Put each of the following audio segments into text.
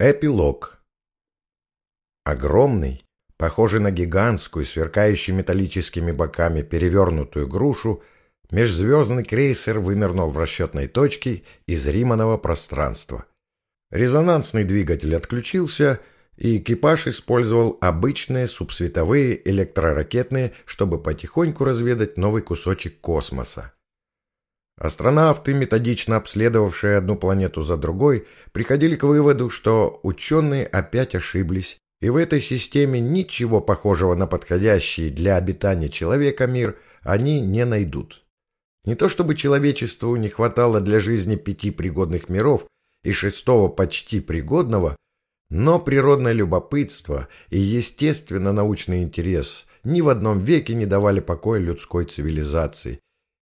Эпилог. Огромный, похожий на гигантскую, сверкающую металлическими боками перевернутую грушу, межзвездный крейсер вынырнул в расчетной точке из Риманового пространства. Резонансный двигатель отключился, и экипаж использовал обычные субсветовые электроракетные, чтобы потихоньку разведать новый кусочек космоса. Астронавты, методично обследовавшие одну планету за другой, приходили к выводу, что ученые опять ошиблись, и в этой системе ничего похожего на подходящий для обитания человека мир они не найдут. Не то чтобы человечеству не хватало для жизни пяти пригодных миров и шестого почти пригодного, но природное любопытство и естественно-научный интерес ни в одном веке не давали покоя людской цивилизации,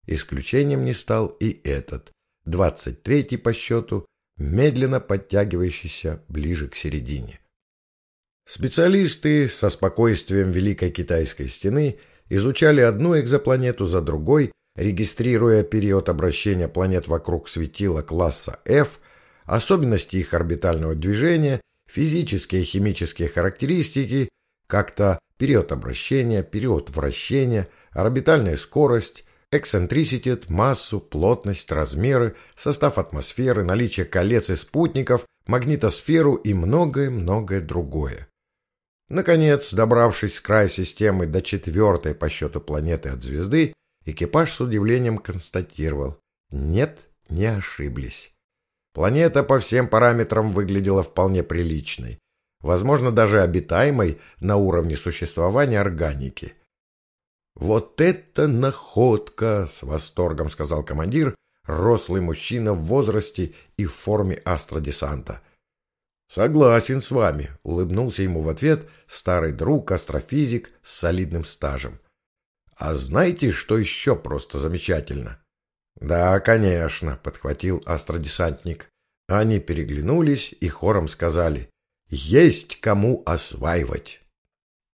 Исключением не стал и этот, двадцать третий по счету, медленно подтягивающийся ближе к середине. Специалисты со спокойствием Великой Китайской стены изучали одну экзопланету за другой, регистрируя период обращения планет вокруг светила класса F, особенности их орбитального движения, физические и химические характеристики, как-то период обращения, период вращения, орбитальная скорость, эксцентриситет, массу, плотность, размеры, состав атмосферы, наличие колец и спутников, магнитосферу и многое-многое другое. Наконец, добравшись с края системы до четвертой по счету планеты от звезды, экипаж с удивлением констатировал – нет, не ошиблись. Планета по всем параметрам выглядела вполне приличной, возможно, даже обитаемой на уровне существования органики – «Вот это находка!» — с восторгом сказал командир, рослый мужчина в возрасте и в форме астродесанта. «Согласен с вами», — улыбнулся ему в ответ старый друг, астрофизик с солидным стажем. «А знаете, что еще просто замечательно?» «Да, конечно», — подхватил астродесантник. Они переглянулись и хором сказали «Есть кому осваивать».